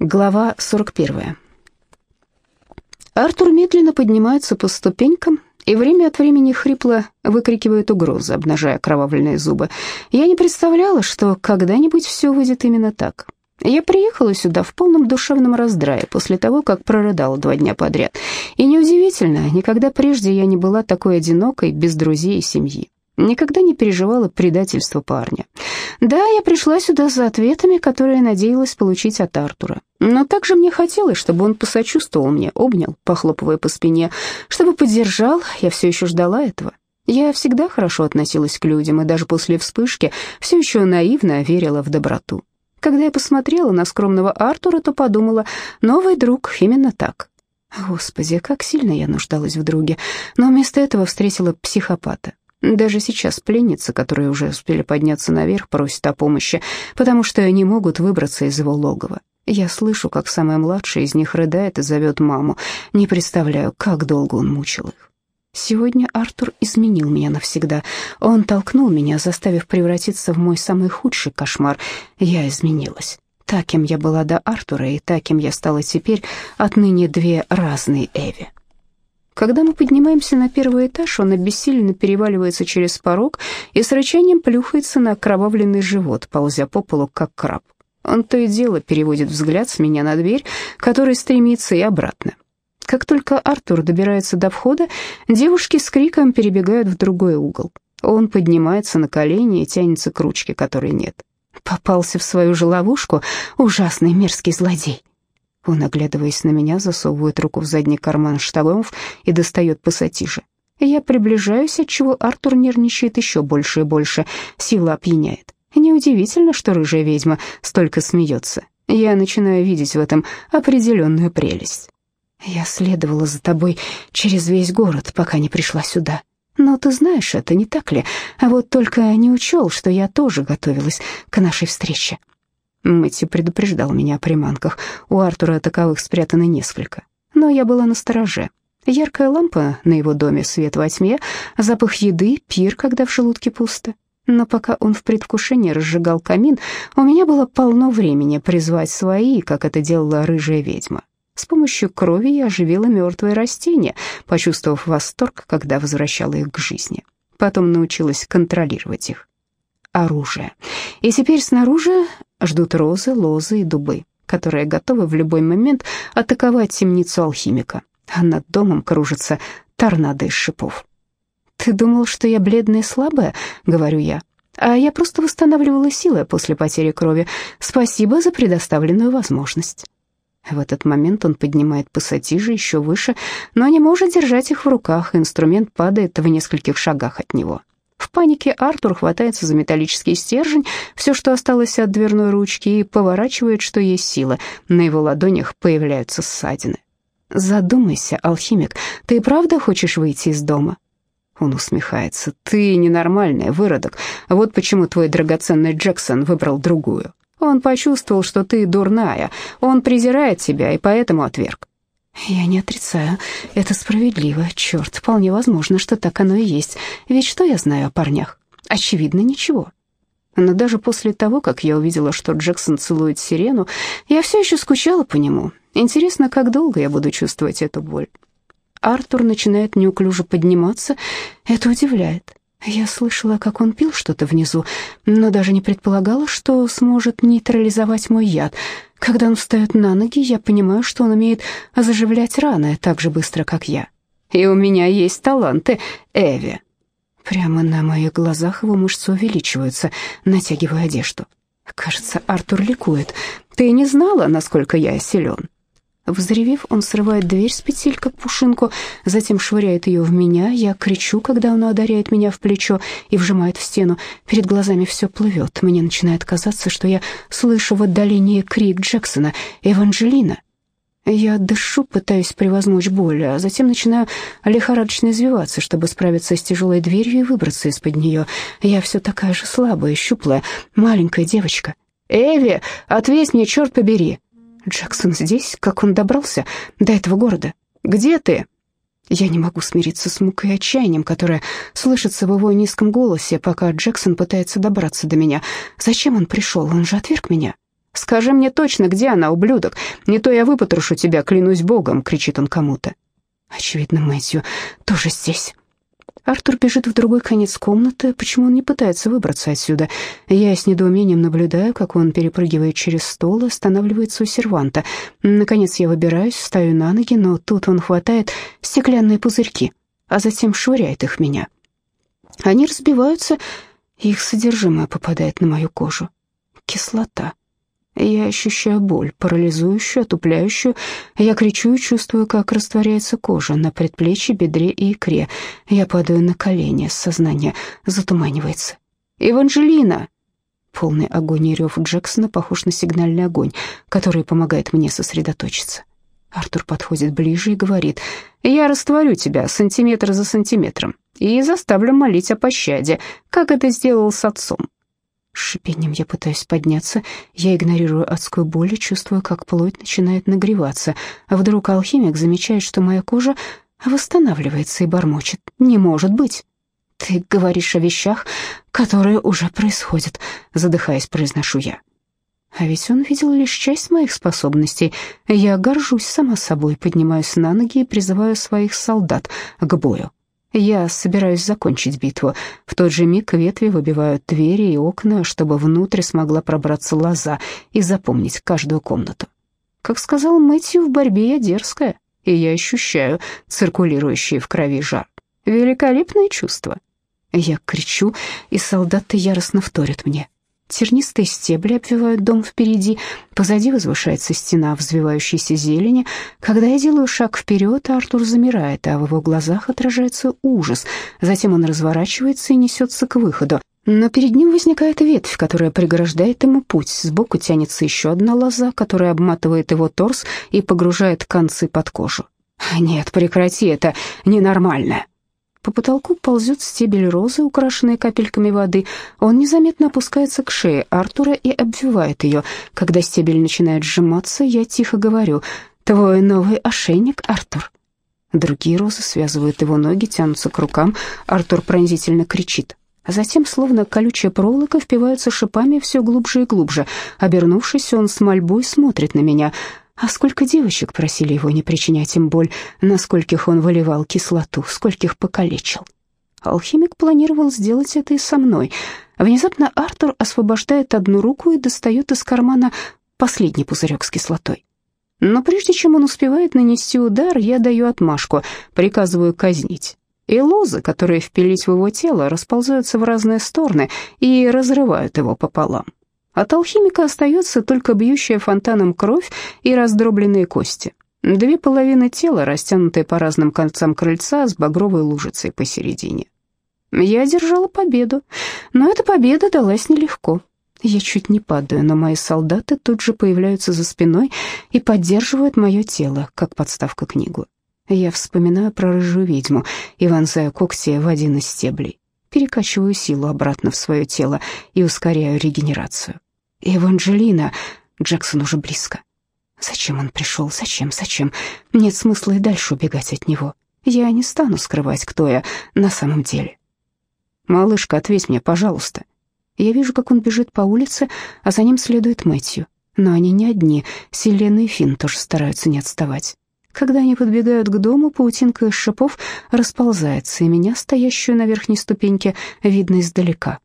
Глава 41. Артур медленно поднимается по ступенькам и время от времени хрипло выкрикивает угрозы, обнажая кровавленные зубы. Я не представляла, что когда-нибудь все выйдет именно так. Я приехала сюда в полном душевном раздрае после того, как прорыдала два дня подряд. И неудивительно, никогда прежде я не была такой одинокой, без друзей и семьи. Никогда не переживала предательство парня. Да, я пришла сюда за ответами, которые надеялась получить от Артура. Но также мне хотелось, чтобы он посочувствовал мне, обнял, похлопывая по спине, чтобы поддержал, я все еще ждала этого. Я всегда хорошо относилась к людям, и даже после вспышки все еще наивно верила в доброту. Когда я посмотрела на скромного Артура, то подумала, новый друг именно так. Господи, как сильно я нуждалась в друге, но вместо этого встретила психопата. Даже сейчас пленницы, которые уже успели подняться наверх, просят о помощи, потому что не могут выбраться из его логова. Я слышу, как самая младшая из них рыдает и зовет маму. Не представляю, как долго он мучил их. Сегодня Артур изменил меня навсегда. Он толкнул меня, заставив превратиться в мой самый худший кошмар. Я изменилась. Таким я была до Артура, и таким я стала теперь, отныне две разные Эви. Когда мы поднимаемся на первый этаж, он обессиленно переваливается через порог и с рычанием плюхается на окровавленный живот, ползя по полу, как краб. Он то и дело переводит взгляд с меня на дверь, который стремится, и обратно. Как только Артур добирается до входа, девушки с криком перебегают в другой угол. Он поднимается на колени и тянется к ручке, которой нет. Попался в свою же ловушку ужасный мерзкий злодей. Он, оглядываясь на меня, засовывает руку в задний карман штанов и достает пассатижи. Я приближаюсь, отчего Артур нервничает еще больше и больше. Сила опьяняет. Неудивительно, что рыжая ведьма столько смеется. Я начинаю видеть в этом определенную прелесть. Я следовала за тобой через весь город, пока не пришла сюда. Но ты знаешь это, не так ли? А вот только не учел, что я тоже готовилась к нашей встрече. Мэтью предупреждал меня о приманках. У Артура таковых спрятано несколько. Но я была на стороже. Яркая лампа на его доме, свет во тьме, запах еды, пир, когда в желудке пусто. Но пока он в предвкушении разжигал камин, у меня было полно времени призвать свои, как это делала рыжая ведьма. С помощью крови я оживила мертвые растения, почувствовав восторг, когда возвращала их к жизни. Потом научилась контролировать их. Оружие. И теперь снаружи ждут розы, лозы и дубы, которые готовы в любой момент атаковать темницу алхимика. А над домом кружится торнадо из шипов. «Ты думал, что я бледная и слабая?» — говорю я. «А я просто восстанавливала силы после потери крови. Спасибо за предоставленную возможность». В этот момент он поднимает пассатижи еще выше, но не может держать их в руках, инструмент падает в нескольких шагах от него. В панике Артур хватается за металлический стержень, все, что осталось от дверной ручки, и поворачивает, что есть сила. На его ладонях появляются ссадины. «Задумайся, алхимик, ты правда хочешь выйти из дома?» Он усмехается. «Ты ненормальный, выродок. Вот почему твой драгоценный Джексон выбрал другую. Он почувствовал, что ты дурная. Он презирает тебя и поэтому отверг. Я не отрицаю, это справедливо, черт, вполне возможно, что так оно и есть. Ведь что я знаю о парнях? Очевидно, ничего. Но даже после того, как я увидела, что Джексон целует сирену, я все еще скучала по нему. Интересно, как долго я буду чувствовать эту боль. Артур начинает неуклюже подниматься, это удивляет. Я слышала, как он пил что-то внизу, но даже не предполагала, что сможет нейтрализовать мой яд. Когда он встает на ноги, я понимаю, что он умеет заживлять раны так же быстро, как я. И у меня есть таланты, Эви. Прямо на моих глазах его мышцы увеличиваются, натягивая одежду. Кажется, Артур ликует. Ты не знала, насколько я силен? Взревев, он срывает дверь с петель, как пушинку, затем швыряет ее в меня. Я кричу, когда он ударяет меня в плечо и вжимает в стену. Перед глазами все плывет. Мне начинает казаться, что я слышу в отдалении крик Джексона «Эванжелина!». Я дышу, пытаюсь превозмочь боль, а затем начинаю лихорадочно извиваться, чтобы справиться с тяжелой дверью и выбраться из-под нее. Я все такая же слабая, щуплая, маленькая девочка. «Эви, ответь мне, черт побери!» Джексон здесь? Как он добрался до этого города? Где ты?» Я не могу смириться с мукой и отчаянием, которое слышится в его низком голосе, пока Джексон пытается добраться до меня. Зачем он пришел? Он же отверг меня. «Скажи мне точно, где она, ублюдок? Не то я выпотрошу тебя, клянусь богом!» — кричит он кому-то. Очевидно, Мэтью тоже здесь. Артур бежит в другой конец комнаты. Почему он не пытается выбраться отсюда? Я с недоумением наблюдаю, как он перепрыгивает через стол останавливается у серванта. Наконец я выбираюсь, встаю на ноги, но тут он хватает стеклянные пузырьки, а затем швыряет их в меня. Они разбиваются, и их содержимое попадает на мою кожу. Кислота. Я ощущаю боль, парализующую, отупляющую. Я кричу и чувствую, как растворяется кожа на предплечье, бедре и икре. Я падаю на колени, сознание затуманивается. «Эванжелина!» Полный огонь и рев Джексона похож на сигнальный огонь, который помогает мне сосредоточиться. Артур подходит ближе и говорит, «Я растворю тебя сантиметр за сантиметром и заставлю молить о пощаде, как это сделал с отцом. Шипением я пытаюсь подняться, я игнорирую адскую боль и чувствую, как плоть начинает нагреваться. А вдруг алхимик замечает, что моя кожа восстанавливается и бормочет. «Не может быть!» «Ты говоришь о вещах, которые уже происходят», — задыхаясь, произношу я. А ведь он видел лишь часть моих способностей. Я горжусь сама собой, поднимаюсь на ноги и призываю своих солдат к бою. Я собираюсь закончить битву. В тот же миг ветви выбивают двери и окна, чтобы внутрь смогла пробраться лоза и запомнить каждую комнату. Как сказал Мэтью, в борьбе я дерзкая, и я ощущаю циркулирующий в крови жар. Великолепное чувство. Я кричу, и солдаты яростно вторят мне. Тернистые стебли обвивают дом впереди, позади возвышается стена взвивающейся зелени. Когда я делаю шаг вперед, Артур замирает, а в его глазах отражается ужас. Затем он разворачивается и несется к выходу. Но перед ним возникает ветвь, которая преграждает ему путь. Сбоку тянется еще одна лоза, которая обматывает его торс и погружает концы под кожу. «Нет, прекрати, это ненормально!» По потолку ползет стебель розы, украшенный капельками воды. Он незаметно опускается к шее Артура и обвивает ее. Когда стебель начинает сжиматься, я тихо говорю «Твой новый ошейник, Артур». Другие розы связывают его ноги, тянутся к рукам. Артур пронзительно кричит. А затем, словно колючая проволока, впиваются шипами все глубже и глубже. Обернувшись, он с мольбой смотрит на меня. А сколько девочек просили его не причинять им боль, на скольких он выливал кислоту, скольких покалечил. Алхимик планировал сделать это и со мной. Внезапно Артур освобождает одну руку и достает из кармана последний пузырек с кислотой. Но прежде чем он успевает нанести удар, я даю отмашку, приказываю казнить. И лозы, которые впились в его тело, расползаются в разные стороны и разрывают его пополам. От алхимика остается только бьющая фонтаном кровь и раздробленные кости. Две половины тела, растянутые по разным концам крыльца, с багровой лужицей посередине. Я одержала победу, но эта победа далась нелегко. Я чуть не падаю, но мои солдаты тут же появляются за спиной и поддерживают мое тело, как подставка книгу. Я вспоминаю про рыжую ведьму и вонзаю когти в один из стеблей перекачиваю силу обратно в свое тело и ускоряю регенерацию. «Эванжелина!» Джексон уже близко. Зачем он пришел? Зачем? Зачем? Нет смысла и дальше убегать от него. Я не стану скрывать, кто я на самом деле. «Малышка, ответь мне, пожалуйста». Я вижу, как он бежит по улице, а за ним следует Мэтью. Но они не одни, Селена и Финн тоже стараются не отставать. Когда они подбегают к дому, паутинка из шипов расползается, и меня, стоящую на верхней ступеньке, видно издалека.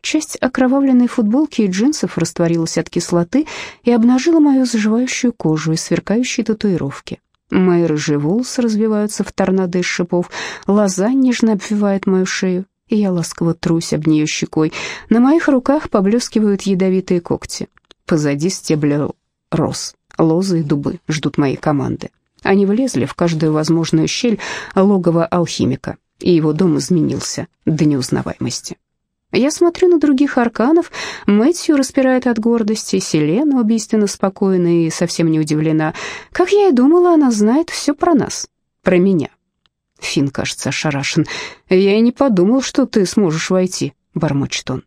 Часть окровавленной футболки и джинсов растворилась от кислоты и обнажила мою заживающую кожу и сверкающие татуировки. Мои рыжие волосы развиваются в торнадо из шипов, лоза нежно обвивает мою шею, и я ласково трусь об нее щекой. На моих руках поблескивают ядовитые когти. Позади стебля роз, лозы и дубы ждут моей команды. Они влезли в каждую возможную щель логова алхимика, и его дом изменился до неузнаваемости. Я смотрю на других арканов, Мэтью распирает от гордости, Селена убийственно спокойна и совсем не удивлена. Как я и думала, она знает все про нас, про меня. Фин, кажется, ошарашен. «Я и не подумал, что ты сможешь войти», — бормочет он.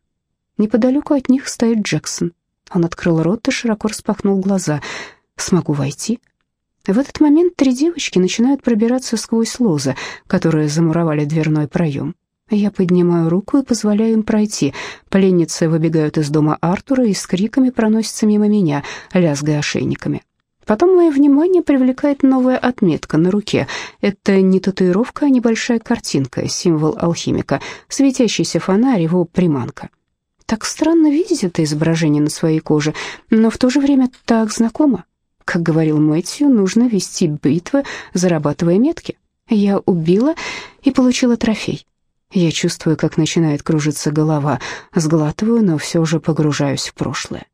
Неподалеку от них стоит Джексон. Он открыл рот и широко распахнул глаза. «Смогу войти?» В этот момент три девочки начинают пробираться сквозь лозы, которые замуровали дверной проем. Я поднимаю руку и позволяю им пройти. Пленницы выбегают из дома Артура и с криками проносятся мимо меня, лязгая ошейниками. Потом мое внимание привлекает новая отметка на руке. Это не татуировка, а небольшая картинка, символ алхимика, светящийся фонарь, его приманка. Так странно видеть это изображение на своей коже, но в то же время так знакомо. Как говорил Мэтью, нужно вести битвы, зарабатывая метки. Я убила и получила трофей. Я чувствую, как начинает кружиться голова, сглатываю, но все же погружаюсь в прошлое.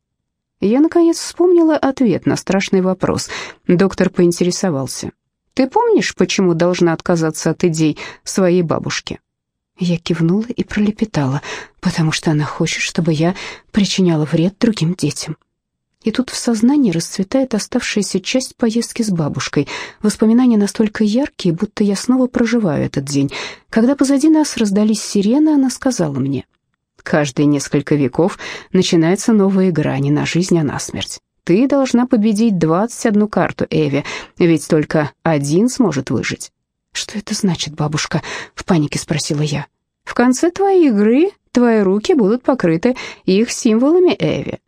Я, наконец, вспомнила ответ на страшный вопрос. Доктор поинтересовался. «Ты помнишь, почему должна отказаться от идей своей бабушки?» Я кивнула и пролепетала, потому что она хочет, чтобы я причиняла вред другим детям. И тут в сознании расцветает оставшаяся часть поездки с бабушкой. Воспоминания настолько яркие, будто я снова проживаю этот день. Когда позади нас раздались сирены, она сказала мне, «Каждые несколько веков начинается новая игра не на жизнь, а на смерть. Ты должна победить 21 карту, Эви, ведь только один сможет выжить». «Что это значит, бабушка?» — в панике спросила я. «В конце твоей игры твои руки будут покрыты их символами, Эви.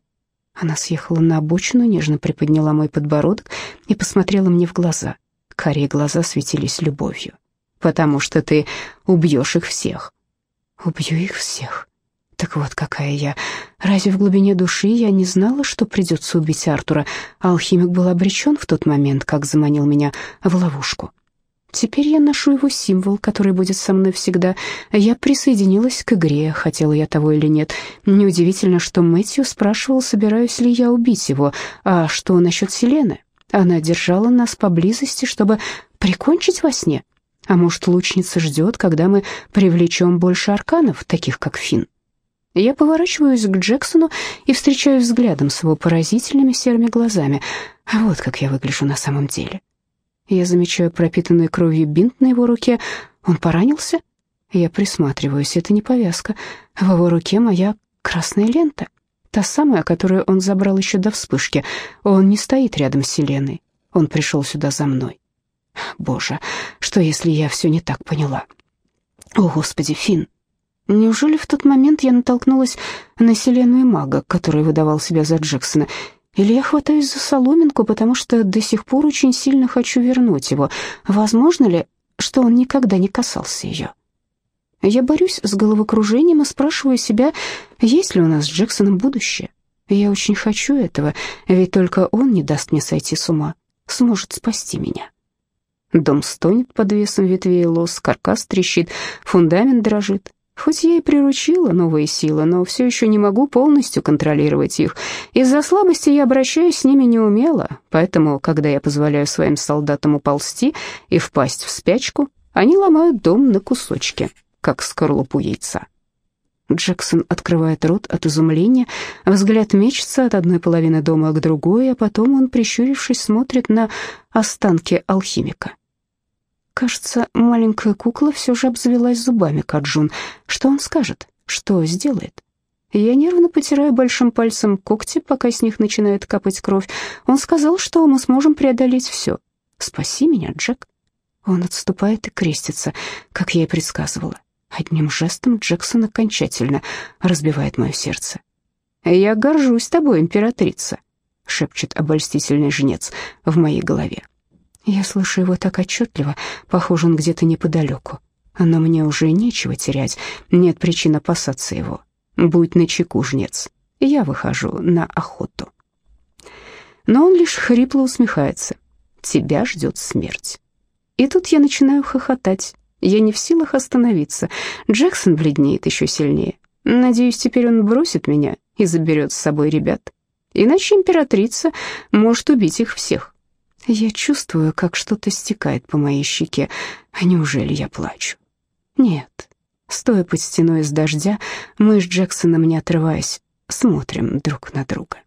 Она съехала на обочину, нежно приподняла мой подбородок и посмотрела мне в глаза. Карие глаза светились любовью. «Потому что ты убьешь их всех». «Убью их всех». Так вот какая я. Разве в глубине души я не знала, что придется убить Артура? Алхимик был обречен в тот момент, как заманил меня в ловушку. Теперь я ношу его символ, который будет со мной всегда. Я присоединилась к игре, хотела я того или нет. Неудивительно, что Мэтью спрашивал, собираюсь ли я убить его. А что насчет Селены? Она держала нас поблизости, чтобы прикончить во сне. А может, лучница ждет, когда мы привлечем больше арканов, таких как Финн? Я поворачиваюсь к Джексону и встречаюсь взглядом с его поразительными серыми глазами. Вот как я выгляжу на самом деле. Я замечаю пропитанный кровью бинт на его руке. Он поранился? Я присматриваюсь, это не повязка. В его руке моя красная лента, та самая, которую он забрал еще до вспышки. Он не стоит рядом с Селеной. Он пришел сюда за мной. Боже, что если я все не так поняла? О, Господи, Финн! Неужели в тот момент я натолкнулась на Селену и мага, который выдавал себя за Джексона, или я хватаюсь за соломинку, потому что до сих пор очень сильно хочу вернуть его. Возможно ли, что он никогда не касался ее? Я борюсь с головокружением и спрашиваю себя, есть ли у нас с Джексоном будущее. Я очень хочу этого, ведь только он не даст мне сойти с ума, сможет спасти меня. Дом стонет под весом ветвей лос, каркас трещит, фундамент дрожит. Хоть я и приручила новые силы, но все еще не могу полностью контролировать их. Из-за слабости я обращаюсь с ними неумело, поэтому, когда я позволяю своим солдатам уползти и впасть в спячку, они ломают дом на кусочки, как скорлупу яйца. Джексон открывает рот от изумления, взгляд мечется от одной половины дома к другой, а потом он, прищурившись, смотрит на останки алхимика. Кажется, маленькая кукла все же обзавелась зубами Каджун. Что он скажет? Что сделает? Я нервно потираю большим пальцем когти, пока с них начинает капать кровь. Он сказал, что мы сможем преодолеть все. Спаси меня, Джек. Он отступает и крестится, как я и предсказывала. Одним жестом Джексон окончательно разбивает мое сердце. «Я горжусь тобой, императрица», — шепчет обольстительный жнец в моей голове. Я слышу его так отчетливо, похоже, он где-то неподалеку. Но мне уже нечего терять, нет причин опасаться его. Будь начеку, жнец, я выхожу на охоту. Но он лишь хрипло усмехается. Тебя ждет смерть. И тут я начинаю хохотать. Я не в силах остановиться. Джексон бледнеет еще сильнее. Надеюсь, теперь он бросит меня и заберет с собой ребят. Иначе императрица может убить их всех. Я чувствую, как что-то стекает по моей щеке. А неужели я плачу? Нет. Стоя под стеной из дождя, мы с Джексоном, не отрываясь, смотрим друг на друга.